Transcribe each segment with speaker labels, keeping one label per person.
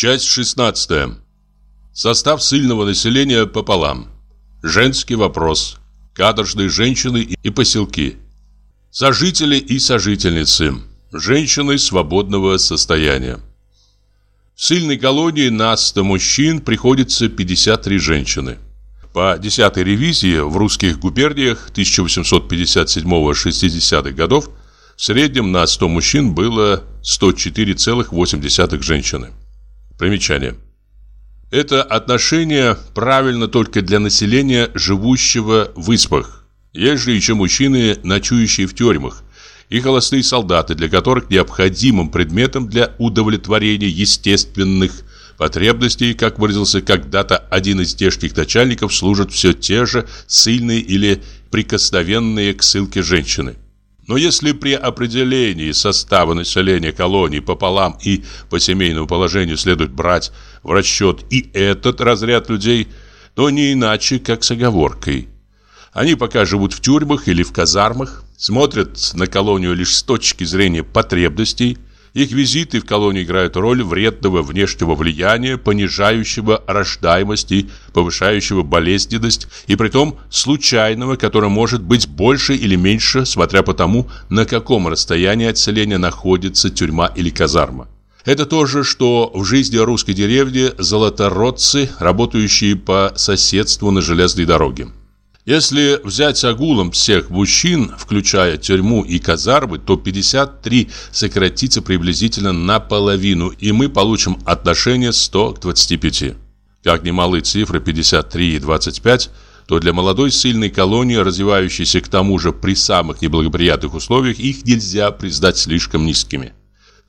Speaker 1: Часть 16. Состав сильного населения пополам. Женский вопрос. Каторжные женщины и поселки. Сожители и сожительницы. Женщины свободного состояния. В сильной колонии на 100 мужчин приходится 53 женщины. По 10 ревизии в русских губерниях 1857-60-х годов в среднем на 100 мужчин было 104,8 женщины. Примечание. Это отношение правильно только для населения, живущего в избах. Есть же еще мужчины, ночующие в тюрьмах, и холостые солдаты, для которых необходимым предметом для удовлетворения естественных потребностей, как выразился когда-то один из здешних начальников, служат все те же сильные или прикосновенные к ссылке женщины. Но если при определении состава населения колонии пополам и по семейному положению следует брать в расчет и этот разряд людей, то не иначе, как с оговоркой. Они пока живут в тюрьмах или в казармах, смотрят на колонию лишь с точки зрения потребностей, их визиты в колонию играют роль вредного внешнего влияния, понижающего рождаемость и повышающего болезненность, и притом случайного, которое может быть больше или меньше, смотря по тому, на каком расстоянии от селения находится тюрьма или казарма. Это то же, что в жизни русской деревни золотородцы, работающие по соседству на железной дороге. Если взять огулом всех мужчин, включая тюрьму и казармы, то 53 сократится приблизительно наполовину, и мы получим отношение 100 к 25. Как немалые цифры 53 и 25, то для молодой сильной колонии, развивающейся к тому же при самых неблагоприятных условиях, их нельзя признать слишком низкими.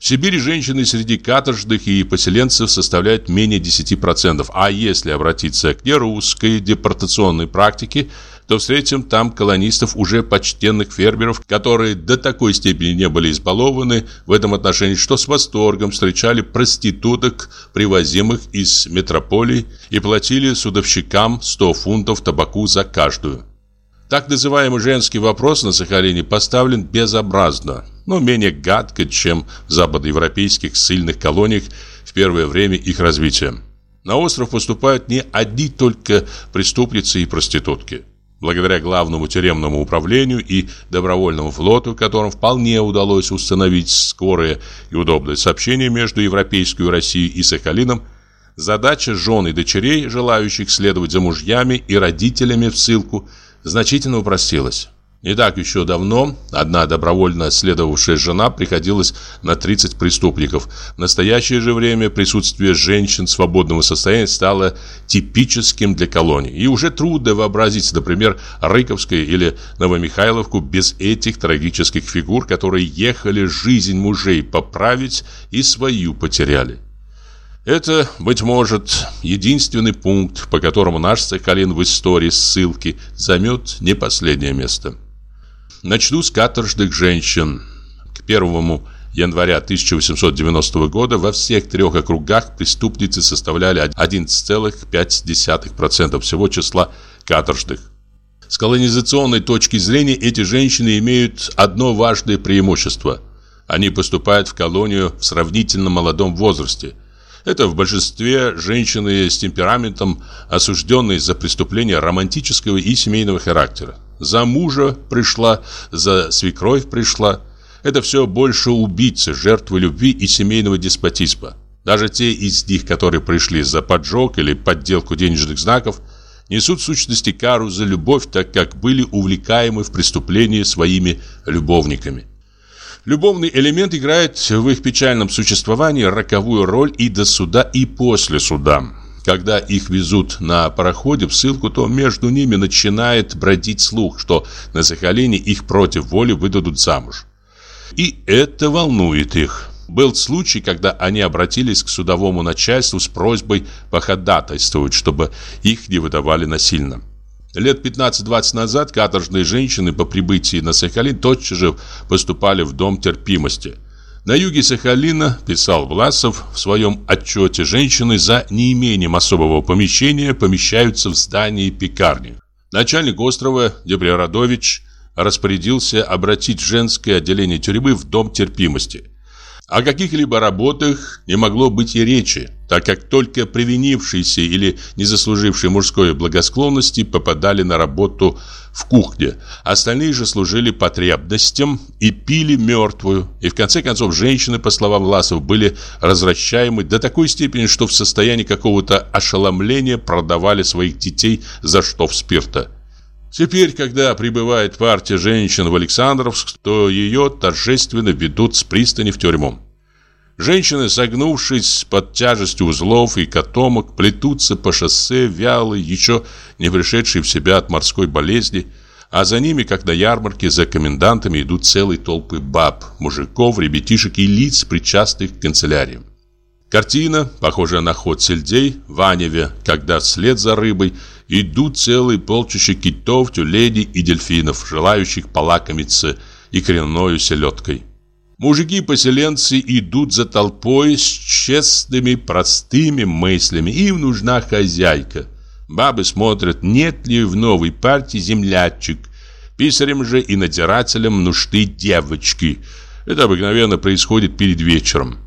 Speaker 1: В Сибири женщины среди каторжных и поселенцев составляют менее 10%, а если обратиться к нерусской депортационной практике, то встретим там колонистов уже почтенных фермеров, которые до такой степени не были избалованы в этом отношении, что с восторгом встречали проституток, привозимых из метрополии, и платили судовщикам 100 фунтов табаку за каждую. Так называемый женский вопрос на Сахалине поставлен безобразно, но менее гадко, чем в западноевропейских сильных колониях в первое время их развития. На остров поступают не одни только преступницы и проститутки. Благодаря главному тюремному управлению и добровольному флоту, которым вполне удалось установить скорое и удобное сообщение между Европейской Россией и Сахалином, задача жен и дочерей, желающих следовать за мужьями и родителями в ссылку – значительно упростилось. Не так еще давно одна добровольно следовавшая жена приходилась на 30 преступников. В настоящее же время присутствие женщин свободного состояния стало типическим для колонии. И уже трудно вообразить, например, Рыковское или Новомихайловку без этих трагических фигур, которые ехали жизнь мужей поправить и свою потеряли. Это, быть может, единственный пункт, по которому наш Сахалин в истории ссылки займет не последнее место. Начну с каторжных женщин. К 1 января 1890 года во всех трех округах преступницы составляли 11,5% всего числа каторжных. С колонизационной точки зрения эти женщины имеют одно важное преимущество. Они поступают в колонию в сравнительно молодом возрасте – это в большинстве женщины с темпераментом, осужденные за преступления романтического и семейного характера. За мужа пришла, за свекровь пришла. Это все больше убийцы, жертвы любви и семейного деспотизма. Даже те из них, которые пришли за поджог или подделку денежных знаков, несут в сущности кару за любовь, так как были увлекаемы в преступлении своими любовниками. Любовный элемент играет в их печальном существовании роковую роль и до суда, и после суда. Когда их везут на пароходе в ссылку, то между ними начинает бродить слух, что на Сахалине их против воли выдадут замуж. И это волнует их. Был случай, когда они обратились к судовому начальству с просьбой походатайствовать, чтобы их не выдавали насильно. Лет 15-20 назад каторжные женщины по прибытии на Сахалин тотчас же поступали в дом терпимости. На юге Сахалина, писал Власов в своем отчете, женщины за неимением особого помещения помещаются в здании пекарни. Начальник острова Дебрярадович распорядился обратить женское отделение тюрьмы в дом терпимости. О каких-либо работах не могло быть и речи, так как только привинившиеся или не заслужившие мужской благосклонности попадали на работу в кухне, остальные же служили потребностям и пили мертвую. И в конце концов женщины, по словам Власов, были развращаемы до такой степени, что в состоянии какого-то ошеломления продавали своих детей за штоф спирта. Теперь, когда прибывает партия женщин в Александровск, то ее торжественно ведут с пристани в тюрьму. Женщины, согнувшись под тяжестью узлов и котомок, плетутся по шоссе, вялые, еще не пришедшие в себя от морской болезни, а за ними, как на ярмарке, за комендантами идут целые толпы баб, мужиков, ребятишек и лиц, причастных к канцеляриям. Картина, похожая на ход сельдей, в Аневе, когда вслед за рыбой идут целые полчища китов, тюленей и дельфинов, желающих полакомиться икряною селедкой. Мужики-поселенцы идут за толпой с честными, простыми мыслями. Им нужна хозяйка. Бабы смотрят, нет ли в новой партии землячек. Писарем же и надзирателям нужны девочки. Это обыкновенно происходит перед вечером.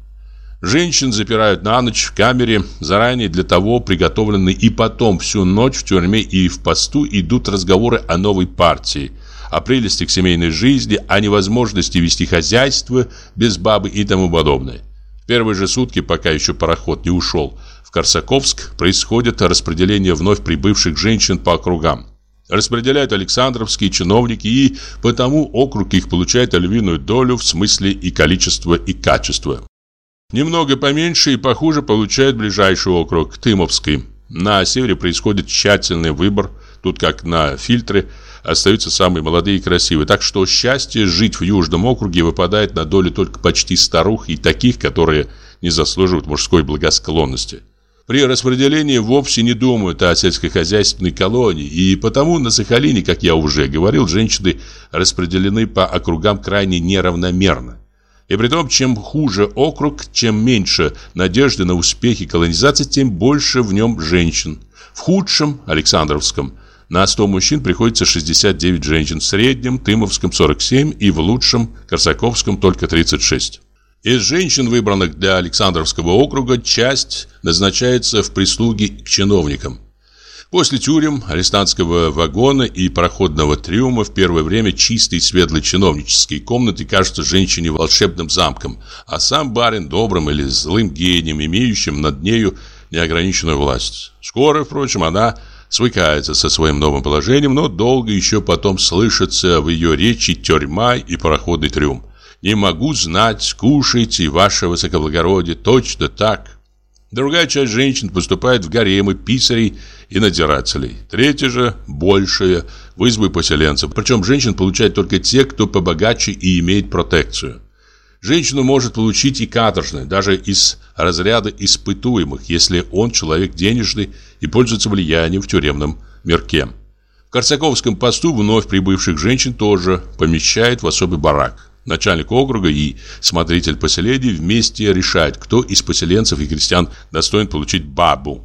Speaker 1: Женщин запирают на ночь в камере, заранее для того приготовленной, и потом всю ночь в тюрьме и в посту идут разговоры о новой партии, о прелестях семейной жизни, о невозможности вести хозяйство без бабы и тому подобное. В первые же сутки, пока еще пароход не ушел в Корсаковск, происходит распределение вновь прибывших женщин по округам. Распределяют Александровские чиновники, и потому округ их получает львиную долю в смысле и количества, и качества. Немного поменьше и похуже получает ближайший округ, Тымовский. На севере происходит тщательный выбор, тут как на фильтре остаются самые молодые и красивые. Так что счастье жить в Южном округе выпадает на долю только почти старух и таких, которые не заслуживают мужской благосклонности. При распределении вовсе не думают о сельскохозяйственной колонии, и потому на Сахалине, как я уже говорил, женщины распределены по округам крайне неравномерно. И при том, чем хуже округ, чем меньше надежды на успехи колонизации, тем больше в нем женщин. В худшем, Александровском, на 100 мужчин приходится 69 женщин, в среднем, Тымовском 47 и в лучшем, Корсаковском только 36. Из женщин, выбранных для Александровского округа, часть назначается в прислуги к чиновникам. После тюрем, арестантского вагона и проходного трюма в первое время чистые светлые чиновнические комнаты кажутся женщине волшебным замком, а сам барин добрым или злым гением, имеющим над нею неограниченную власть. Скоро, впрочем, она свыкается со своим новым положением, но долго еще потом слышится в ее речи тюрьма и пароходный трюм. «Не могу знать, кушайте, ваше высокоблагородие, точно так». Другая часть женщин поступает в гаремы писарей и надзирателей. Третья же, большая, в избы поселенцев. Причем женщин получают только те, кто побогаче и имеет протекцию. Женщину может получить и каторжный, даже из разряда испытуемых, если он человек денежный и пользуется влиянием в тюремном мирке. В Корсаковском посту вновь прибывших женщин тоже помещают в особый барак. Начальник округа и смотритель поселения вместе решают, кто из поселенцев и крестьян достоин получить бабу.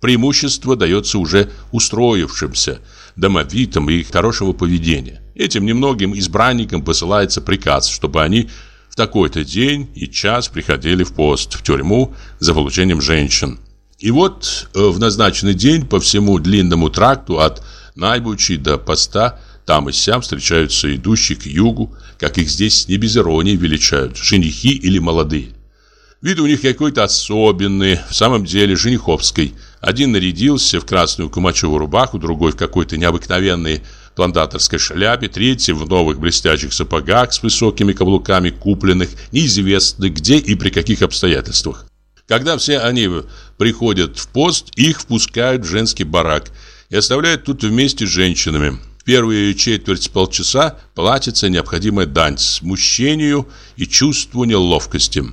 Speaker 1: Преимущество дается уже устроившимся, домовитым и хорошего поведения. Этим немногим избранникам посылается приказ, чтобы они в такой-то день и час приходили в пост, в тюрьму за получением женщин. И вот э, в назначенный день по всему длинному тракту от Найбучи до поста – там и сям встречаются идущие к югу, как их здесь не без иронии величают, женихи или молодые. Вид у них какой-то особенный, в самом деле жениховский. Один нарядился в красную кумачевую рубаху, другой в какой-то необыкновенной плантаторской шляпе, третий в новых блестящих сапогах с высокими каблуками, купленных неизвестно где и при каких обстоятельствах. Когда все они приходят в пост, их впускают в женский барак и оставляют тут вместе с женщинами. В первые четверть полчаса платится необходимая дань смущению и чувству неловкости.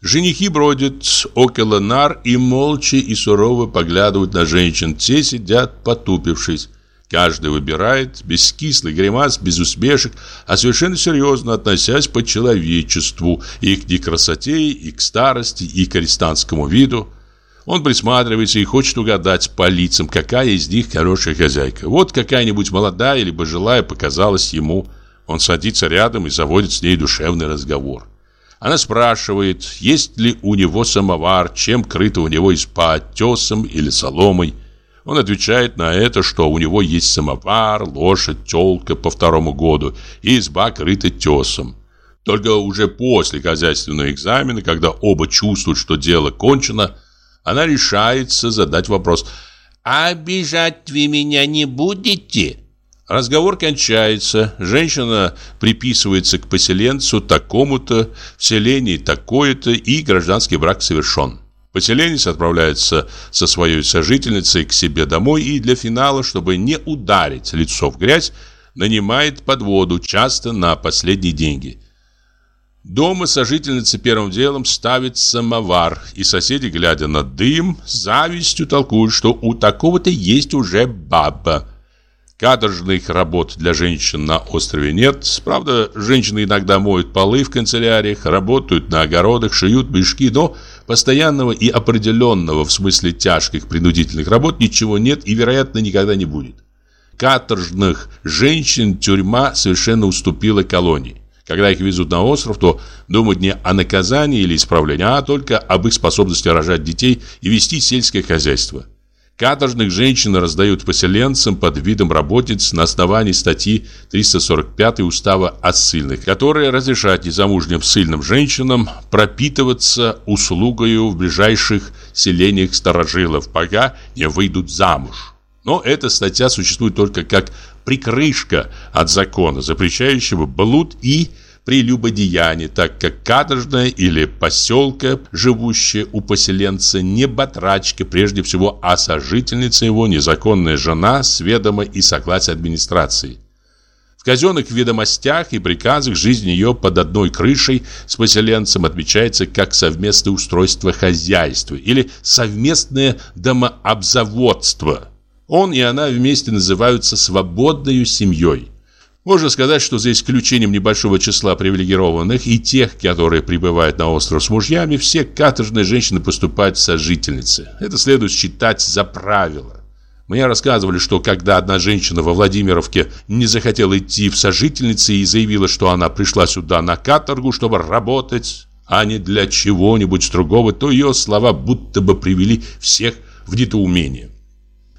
Speaker 1: Женихи бродят около нар и молча и сурово поглядывают на женщин. Те сидят потупившись. Каждый выбирает, без кислых гримас, без усмешек, а совершенно серьезно относясь по человечеству и к некрасоте, и к старости, и к арестантскому виду. Он присматривается и хочет угадать по лицам, какая из них хорошая хозяйка. Вот какая-нибудь молодая или пожилая показалась ему. Он садится рядом и заводит с ней душевный разговор. Она спрашивает, есть ли у него самовар, чем крыто у него изба, тесом или соломой. Он отвечает на это, что у него есть самовар, лошадь, телка по второму году и изба крыта тесом. Только уже после хозяйственного экзамена, когда оба чувствуют, что дело кончено, она решается задать вопрос «А обижать вы меня не будете?» Разговор кончается, женщина приписывается к поселенцу такому-то, в селении такое-то и гражданский брак совершен. Поселенец отправляется со своей сожительницей к себе домой и для финала, чтобы не ударить лицо в грязь, нанимает подводу, часто на последние деньги. Дома сожительница первым делом ставит самовар, и соседи, глядя на дым, завистью толкуют, что у такого-то есть уже баба – Каторжных работ для женщин на острове нет. Правда, женщины иногда моют полы в канцеляриях, работают на огородах, шьют мешки, но постоянного и определенного в смысле тяжких принудительных работ ничего нет и, вероятно, никогда не будет. Каторжных женщин тюрьма совершенно уступила колонии. Когда их везут на остров, то думают не о наказании или исправлении, а только об их способности рожать детей и вести сельское хозяйство. Каторжных женщин раздают поселенцам под видом работниц на основании статьи 345 Устава о ссыльных, которая разрешает незамужним ссыльным женщинам пропитываться услугою в ближайших селениях старожилов, пока не выйдут замуж. Но эта статья существует только как прикрышка от закона, запрещающего блуд и прелюбодеяние, так как каторжная или поселка, живущая у поселенца, не батрачка, прежде всего, а сожительница его, незаконная жена, с ведома и согласия администрации. В казенных ведомостях и приказах жизнь ее под одной крышей с поселенцем отмечается как совместное устройство хозяйства или совместное домообзаводство. Он и она вместе называются свободной семьей. Можно сказать, что за исключением небольшого числа привилегированных и тех, которые прибывают на остров с мужьями, все каторжные женщины поступают в сожительницы. Это следует считать за правило. Мне рассказывали, что когда одна женщина во Владимировке не захотела идти в сожительницы и заявила, что она пришла сюда на каторгу, чтобы работать, а не для чего-нибудь другого, то ее слова будто бы привели всех в недоумение.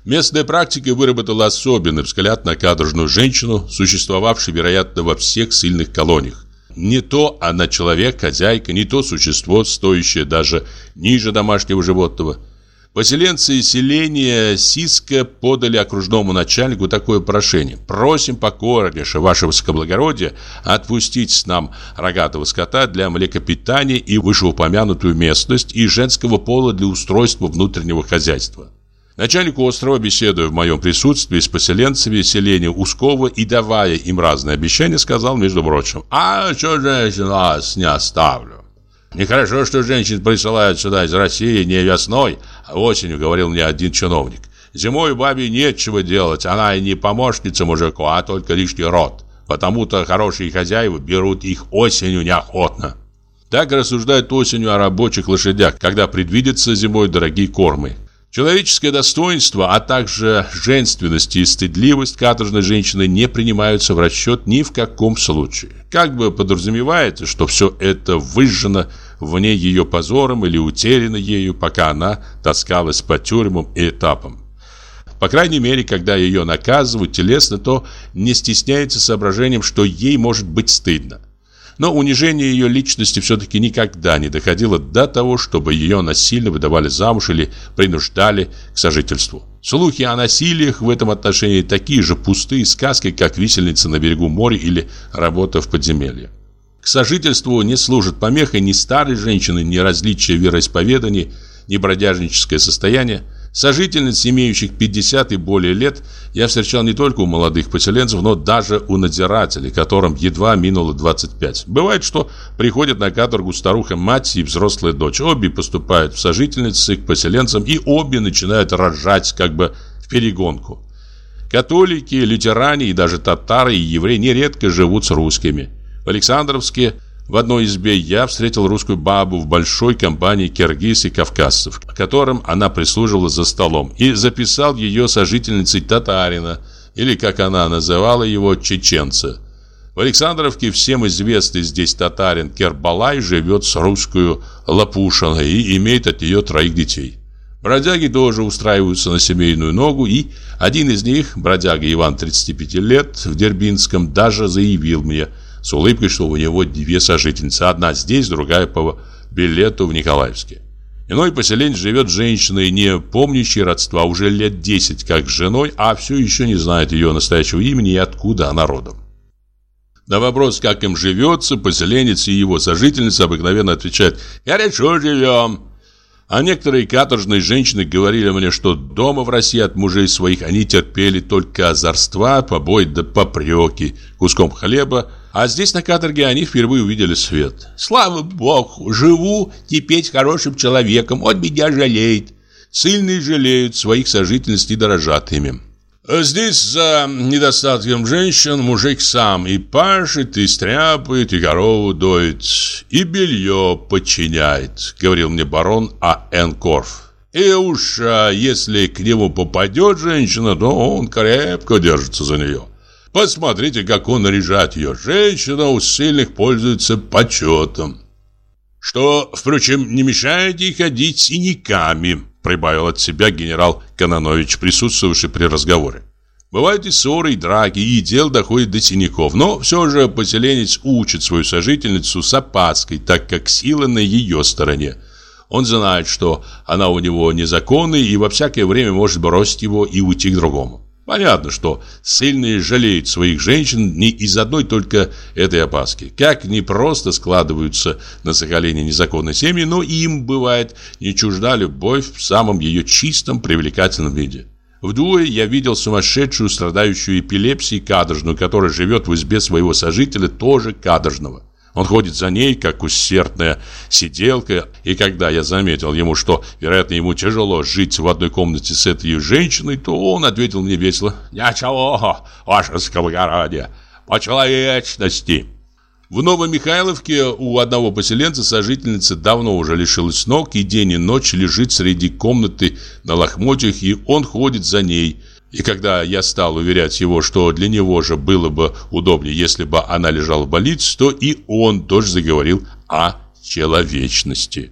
Speaker 1: Местная практика выработала особенный взгляд на каторжную женщину, существовавшую, вероятно, во всех сильных колониях. Не то она человек, хозяйка, не то существо, стоящее даже ниже домашнего животного. Поселенцы селения Сиска подали окружному начальнику такое прошение. «Просим покорнейше, ваше высокоблагородие, отпустить нам рогатого скота для млекопитания и вышеупомянутую местность и женского пола для устройства внутреннего хозяйства». Начальник острова, беседуя в моем присутствии с поселенцами селения Ускова и давая им разные обещания, сказал, между прочим, «А что женщин вас не оставлю?» «Нехорошо, что женщин присылают сюда из России не весной, а осенью», — говорил мне один чиновник. «Зимой бабе нечего делать, она и не помощница мужику, а только лишний род. Потому-то хорошие хозяева берут их осенью неохотно». Так рассуждают осенью о рабочих лошадях, когда предвидятся зимой дорогие кормы. Человеческое достоинство, а также женственность и стыдливость каторжной женщины не принимаются в расчет ни в каком случае. Как бы подразумевается, что все это выжжено вне ее позором или утеряно ею, пока она таскалась по тюрьмам и этапам. По крайней мере, когда ее наказывают телесно, то не стесняется соображением, что ей может быть стыдно. Но унижение ее личности все-таки никогда не доходило до того, чтобы ее насильно выдавали замуж или принуждали к сожительству. Слухи о насилиях в этом отношении такие же пустые сказки, как висельница на берегу моря или работа в подземелье. К сожительству не служит помехой ни старой женщины, ни различия вероисповедания, ни бродяжническое состояние – Сожительниц, имеющих 50 и более лет, я встречал не только у молодых поселенцев, но даже у надзирателей, которым едва минуло 25. Бывает, что приходят на каторгу старуха-мать и взрослая дочь. Обе поступают в сожительницы к поселенцам, и обе начинают рожать как бы в перегонку. Католики, лютеране и даже татары и евреи нередко живут с русскими. В Александровске – в одной избе я встретил русскую бабу в большой компании киргиз и кавказцев, которым она прислуживала за столом, и записал ее сожительницей татарина, или, как она называла его, чеченца. В Александровке всем известный здесь татарин Кербалай живет с русскую Лапушиной и имеет от нее троих детей. Бродяги тоже устраиваются на семейную ногу, и один из них, бродяга Иван 35 лет, в Дербинском, даже заявил мне с улыбкой, что у него две сожительницы, одна здесь, другая по билету в Николаевске. Иной поселенец живет женщиной, не помнящей родства, уже лет 10 как с женой, а все еще не знает ее настоящего имени и откуда она родом. На вопрос, как им живется, поселенец и его сожительница обыкновенно отвечают «Хорошо живем». А некоторые каторжные женщины говорили мне, что дома в России от мужей своих они терпели только озорства, побои да попреки, куском хлеба, а здесь на каторге они впервые увидели свет. Слава Богу, живу теперь хорошим человеком, он меня жалеет. Сильные жалеют своих сожительниц и дорожат ими. Здесь за недостатком женщин мужик сам и пашет, и стряпает, и корову доит, и белье подчиняет, говорил мне барон А.Н. Корф. И уж а если к нему попадет женщина, то он крепко держится за нее. Посмотрите, как он наряжает ее. Женщина у сильных пользуется почетом. Что, впрочем, не мешает ей ходить синяками, прибавил от себя генерал Кононович, присутствовавший при разговоре. Бывают и ссоры, и драки, и дел доходит до синяков, но все же поселенец учит свою сожительницу с опаской, так как сила на ее стороне. Он знает, что она у него незаконная и во всякое время может бросить его и уйти к другому. Понятно, что сильные жалеют своих женщин не из одной только этой опаски. Как не просто складываются на Сахалине незаконные семьи, но им бывает не чужда любовь в самом ее чистом привлекательном виде. Вдвое я видел сумасшедшую, страдающую эпилепсией кадржную, которая живет в избе своего сожителя, тоже кадржного. Он ходит за ней, как усердная сиделка, и когда я заметил ему, что, вероятно, ему тяжело жить в одной комнате с этой женщиной, то он ответил мне весело. «Ничего, ваше сковородие, по человечности». В Новомихайловке у одного поселенца сожительница давно уже лишилась ног и день и ночь лежит среди комнаты на лохмотьях, и он ходит за ней – и когда я стал уверять его, что для него же было бы удобнее, если бы она лежала в больнице, то и он тоже заговорил о человечности.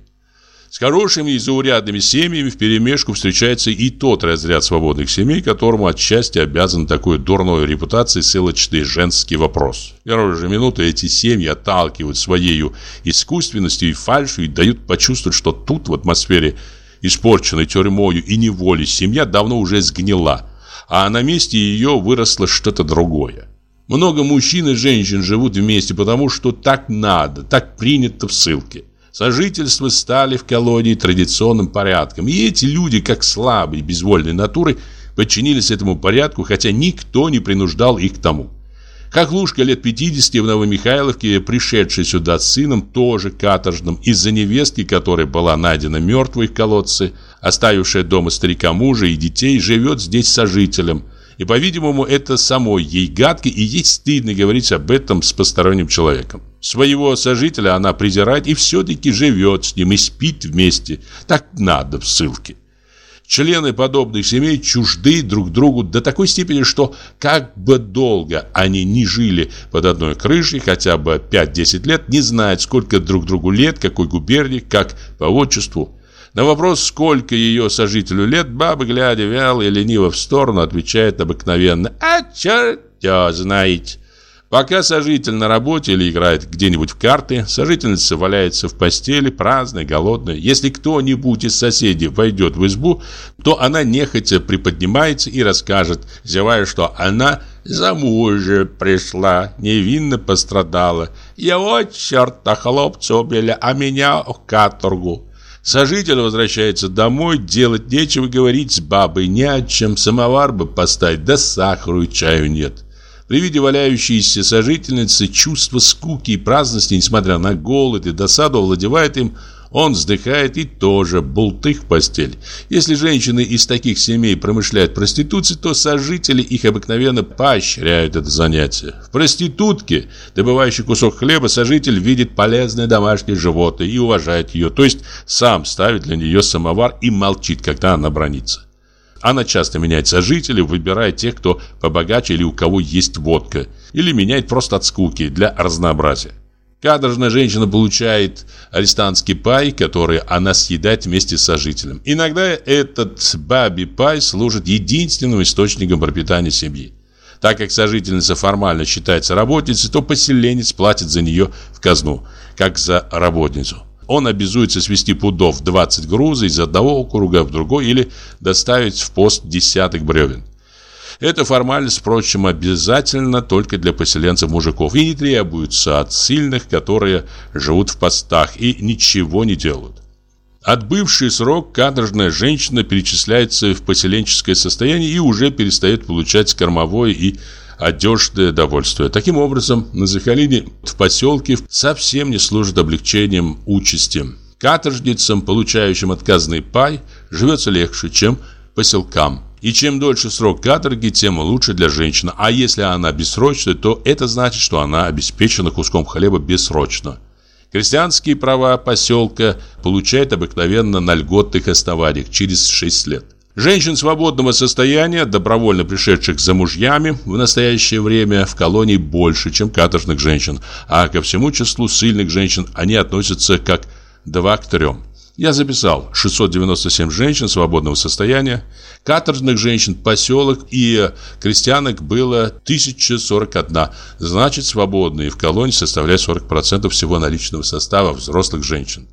Speaker 1: С хорошими и заурядными семьями вперемешку встречается и тот разряд свободных семей, которому отчасти обязан такой дурной репутацией ссылочный женский вопрос. В первую же минуту эти семьи отталкивают своей искусственностью и фальшью и дают почувствовать, что тут в атмосфере испорченной тюрьмою и неволей семья давно уже сгнила – а на месте ее выросло что-то другое. Много мужчин и женщин живут вместе, потому что так надо, так принято в ссылке. Сожительства стали в колонии традиционным порядком, и эти люди, как слабые, безвольные натуры, подчинились этому порядку, хотя никто не принуждал их к тому. Хохлушка лет 50 в Новомихайловке, пришедший сюда с сыном, тоже каторжным, из-за невестки, которая была найдена мертвой в колодце, оставившая дома старика мужа и детей, живет здесь сожителем. И, по-видимому, это самой ей гадко, и ей стыдно говорить об этом с посторонним человеком. Своего сожителя она презирает и все-таки живет с ним и спит вместе. Так надо в ссылке. Члены подобных семей чужды друг другу до такой степени, что как бы долго они не жили под одной крышей, хотя бы 5-10 лет, не знают, сколько друг другу лет, какой губернии, как по отчеству. На вопрос, сколько ее сожителю лет, баба, глядя вяло и лениво в сторону, отвечает обыкновенно «А черт его знает». Пока сожитель на работе или играет где-нибудь в карты, сожительница валяется в постели, праздная, голодная. Если кто-нибудь из соседей войдет в избу, то она нехотя приподнимается и расскажет, зевая, что она за пришла, невинно пострадала. Его черта хлопца убили, а меня в каторгу. Сожитель возвращается домой, делать нечего, говорить с бабой не о чем, самовар бы поставить, да сахару и чаю нет. При виде валяющейся сожительницы чувство скуки и праздности, несмотря на голод и досаду, овладевает им, он вздыхает и тоже болтых в постель. Если женщины из таких семей промышляют проституцией, то сожители их обыкновенно поощряют это занятие. В проститутке, добывающей кусок хлеба, сожитель видит полезное домашнее животное и уважает ее, то есть сам ставит для нее самовар и молчит, когда она бронится. Она часто меняет сожителей, выбирая тех, кто побогаче или у кого есть водка. или меняет просто от скуки для разнообразия. Каторжная женщина получает арестантский пай, который она съедает вместе с сожителем. Иногда этот баби пай служит единственным источником пропитания семьи. Так как сожительница формально считается работницей, то поселенец платит за нее в казну, как за работницу. Он обязуется свести пудов 20 груза из одного округа в другой или доставить в пост десяток бревен. Эта формальность, впрочем, обязательно только для поселенцев-мужиков и не требуется от сильных, которые живут в постах и ничего не делают. Отбывший срок каторжная женщина перечисляется в поселенческое состояние и уже перестает получать кормовое и одежное довольствие. Таким образом, на Захалине в поселке совсем не служит облегчением участи. Каторжницам, получающим отказный пай, живется легче, чем поселкам. И чем дольше срок каторги, тем лучше для женщины. А если она бессрочная, то это значит, что она обеспечена куском хлеба бессрочно. Крестьянские права поселка получают обыкновенно на льготных основаниях через 6 лет. Женщин свободного состояния, добровольно пришедших за мужьями, в настоящее время в колонии больше, чем каторжных женщин, а ко всему числу сильных женщин они относятся как 2 к 3. Я записал 697 женщин свободного состояния, каторжных женщин, поселок и крестьянок было 1041. Значит, свободные в колонии составляют 40% всего наличного состава взрослых женщин.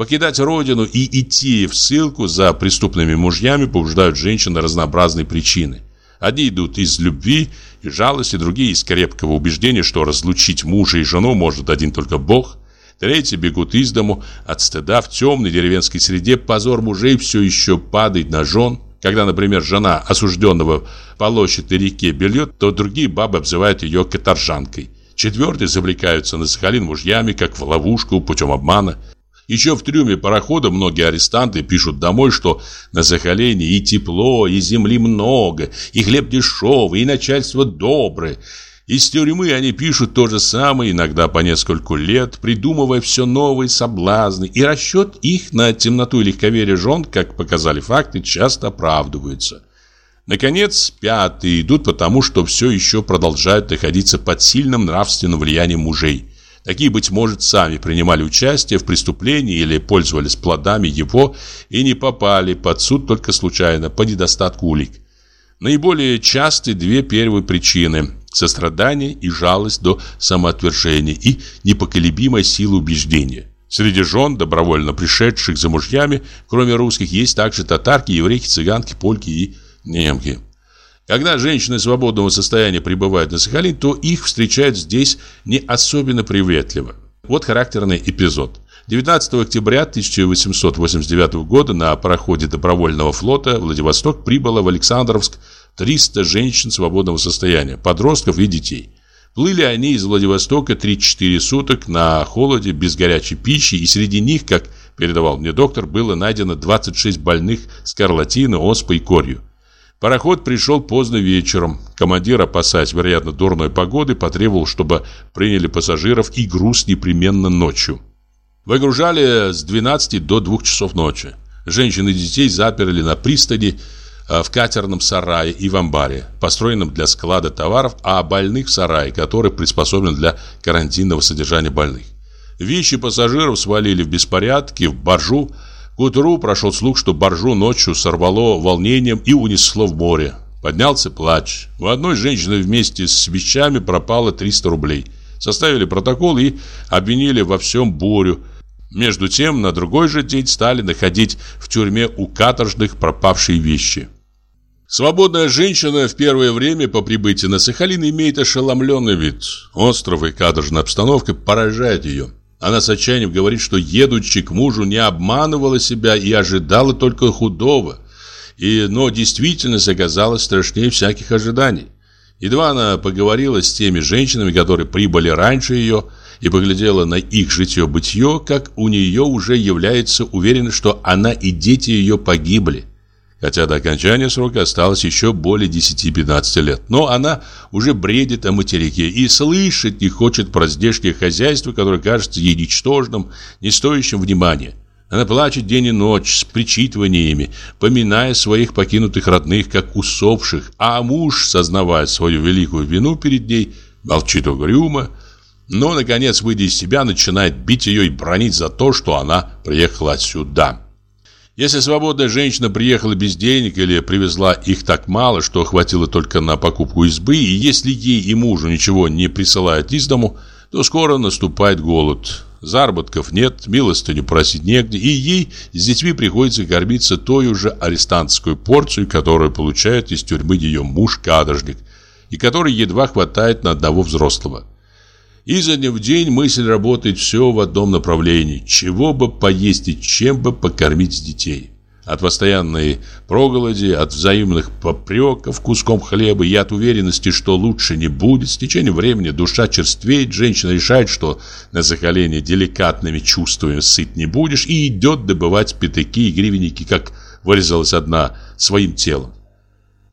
Speaker 1: Покидать родину и идти в ссылку за преступными мужьями побуждают женщин на разнообразные причины. Одни идут из любви и жалости, другие из крепкого убеждения, что разлучить мужа и жену может один только Бог. Третьи бегут из дому от стыда в темной деревенской среде. Позор мужей все еще падает на жен. Когда, например, жена осужденного полощет на реке бельет, то другие бабы обзывают ее каторжанкой. Четвертые завлекаются на Сахалин мужьями, как в ловушку путем обмана. Еще в трюме парохода многие арестанты пишут домой, что на Сахалине и тепло, и земли много, и хлеб дешевый, и начальство доброе. Из тюрьмы они пишут то же самое, иногда по нескольку лет, придумывая все новые соблазны, и расчет их на темноту и легковерие жен, как показали факты, часто оправдывается. Наконец, пятые идут потому, что все еще продолжают находиться под сильным нравственным влиянием мужей. Такие, быть может, сами принимали участие в преступлении или пользовались плодами его и не попали под суд только случайно, по недостатку улик. Наиболее часты две первые причины – сострадание и жалость до самоотвержения и непоколебимая сила убеждения. Среди жен, добровольно пришедших за мужьями, кроме русских, есть также татарки, еврейки, цыганки, польки и немки. Когда женщины свободного состояния прибывают на Сахалин, то их встречают здесь не особенно приветливо. Вот характерный эпизод. 19 октября 1889 года на пароходе добровольного флота Владивосток прибыло в Александровск 300 женщин свободного состояния, подростков и детей. Плыли они из Владивостока 3-4 суток на холоде, без горячей пищи, и среди них, как передавал мне доктор, было найдено 26 больных скарлатиной, оспой и корью. Пароход пришел поздно вечером. Командир, опасаясь, вероятно, дурной погоды, потребовал, чтобы приняли пассажиров и груз непременно ночью. Выгружали с 12 до 2 часов ночи. Женщин и детей заперли на пристани, э, в катерном сарае и в амбаре, построенном для склада товаров, а больных в сарае, который приспособлен для карантинного содержания больных. Вещи пассажиров свалили в беспорядке, в баржу. К утру прошел слух, что баржу ночью сорвало волнением и унесло в море. Поднялся плач. У одной женщины вместе с вещами пропало 300 рублей. Составили протокол и обвинили во всем Борю. Между тем, на другой же день стали находить в тюрьме у каторжных пропавшие вещи. Свободная женщина в первое время по прибытии на Сахалин имеет ошеломленный вид. Остров и каторжная обстановка поражают ее. Она с отчаянием говорит, что едучи к мужу не обманывала себя и ожидала только худого. И, но действительность оказалась страшнее всяких ожиданий. Едва она поговорила с теми женщинами, которые прибыли раньше ее, и поглядела на их житье-бытие, как у нее уже является уверенность, что она и дети ее погибли. Хотя до окончания срока осталось еще более 10-15 лет. Но она уже бредит о материке и слышать не хочет про здешнее хозяйство, которое кажется ей ничтожным, не стоящим внимания. Она плачет день и ночь с причитываниями, поминая своих покинутых родных, как усопших, а муж, сознавая свою великую вину перед ней, молчит угрюмо, но, наконец, выйдя из себя, начинает бить ее и бронить за то, что она приехала сюда. Если свободная женщина приехала без денег или привезла их так мало, что хватило только на покупку избы, и если ей и мужу ничего не присылают из дому, то скоро наступает голод. Заработков нет, милостыню просить негде, и ей с детьми приходится кормиться той уже арестантскую порцию, которую получает из тюрьмы ее муж-каторжник, и которой едва хватает на одного взрослого. Изо дня в день мысль работает все в одном направлении. Чего бы поесть и чем бы покормить детей. От постоянной проголоди, от взаимных попреков куском хлеба и от уверенности, что лучше не будет, с течением времени душа черствеет, женщина решает, что на закаление деликатными чувствами сыт не будешь, и идет добывать пятаки и гривенники, как вырезалась одна, своим телом.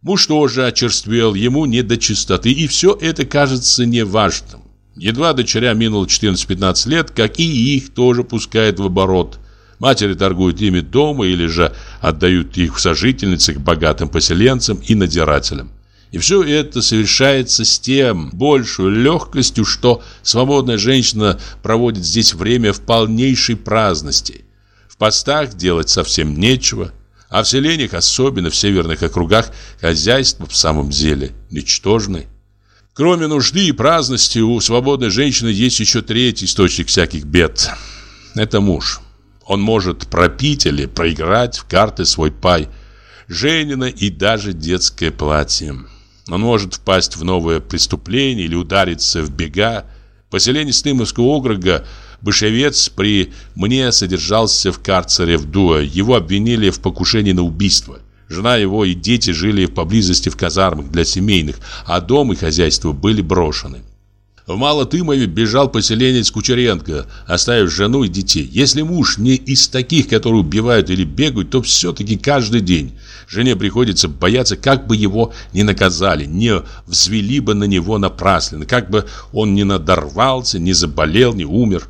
Speaker 1: Муж тоже очерствел, ему не до чистоты, и все это кажется неважным. Едва дочеря минуло 14-15 лет, как и их тоже пускают в оборот – Матери торгуют ими дома или же отдают их в сожительницы к богатым поселенцам и надзирателям. И все это совершается с тем большей легкостью, что свободная женщина проводит здесь время в полнейшей праздности. В постах делать совсем нечего, а в селениях, особенно в северных округах, хозяйство в самом деле ничтожное. Кроме нужды и праздности, у свободной женщины есть еще третий источник всяких бед. Это муж. Он может пропить или проиграть в карты свой пай, Женина и даже детское платье. Он может впасть в новое преступление или удариться в бега. Поселение Стымовского округа Бышевец при мне содержался в карцере в Дуа. Его обвинили в покушении на убийство. Жена его и дети жили поблизости в казармах для семейных, а дом и хозяйство были брошены. В Малотымове бежал поселенец Кучеренко, оставив жену и детей. Если муж не из таких, которые убивают или бегают, то все-таки каждый день жене приходится бояться, как бы его не наказали, не взвели бы на него напрасленно, как бы он не надорвался, не заболел, не умер.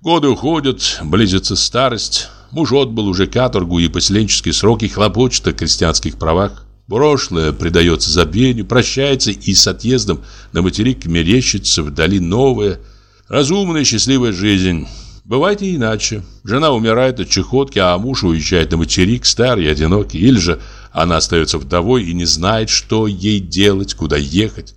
Speaker 1: Годы уходят, близится старость. Муж отбыл уже каторгу и поселенческие сроки хлопочет о крестьянских правах. Прошлое предается забвению, прощается и с отъездом на материк мерещится вдали новая, разумная, счастливая жизнь. Бывает и иначе. Жена умирает от чехотки, а муж уезжает на материк, старый, одинокий. Или же она остается вдовой и не знает, что ей делать, куда ехать.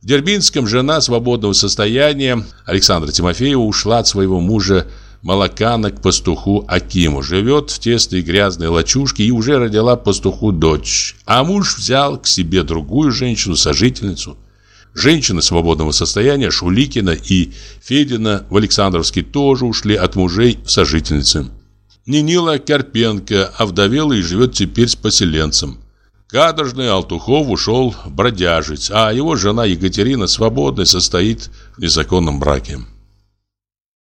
Speaker 1: В Дербинском жена свободного состояния Александра Тимофеева ушла от своего мужа молокана к пастуху Акиму. Живет в тесной грязной лачушке и уже родила пастуху дочь. А муж взял к себе другую женщину-сожительницу. Женщины свободного состояния Шуликина и Федина в Александровске тоже ушли от мужей в сожительницы. Нинила Карпенко овдовела и живет теперь с поселенцем. Каторжный Алтухов ушел бродяжить, а его жена Екатерина свободной состоит в незаконном браке.